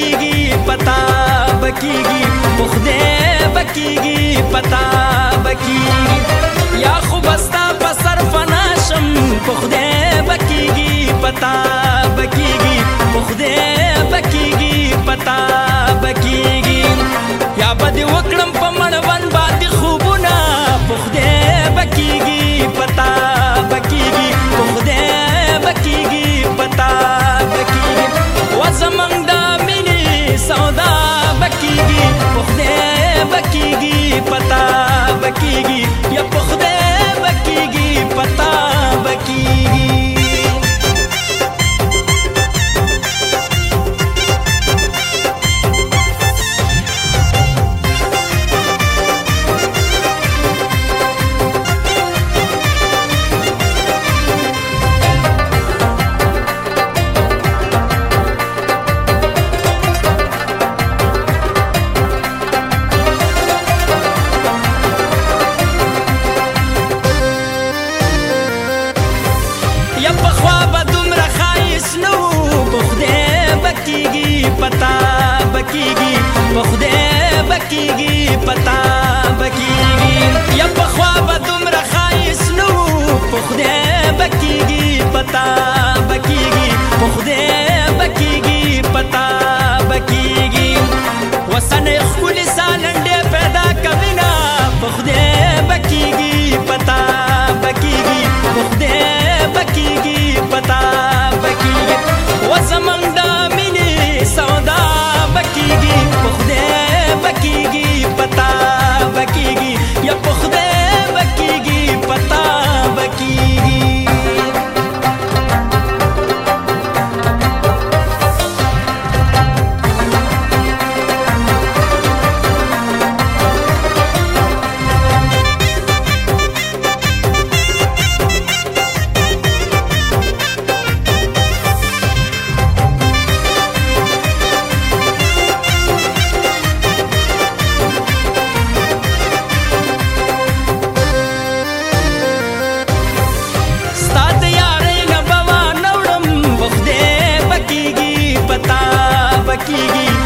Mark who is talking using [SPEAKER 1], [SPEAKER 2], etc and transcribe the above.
[SPEAKER 1] بکیږي پتا بکیږي خدای بکیږي پتا सकेगी بس نو په خدای بکیږي پتا بکیږي په خدای بکیږي پتا بکیږي یا په خوا به دومره خایس نو په خدای بکیږي پتا بکیږي په خدای بکیږي پتا بکیږي وسنه خو बचेगी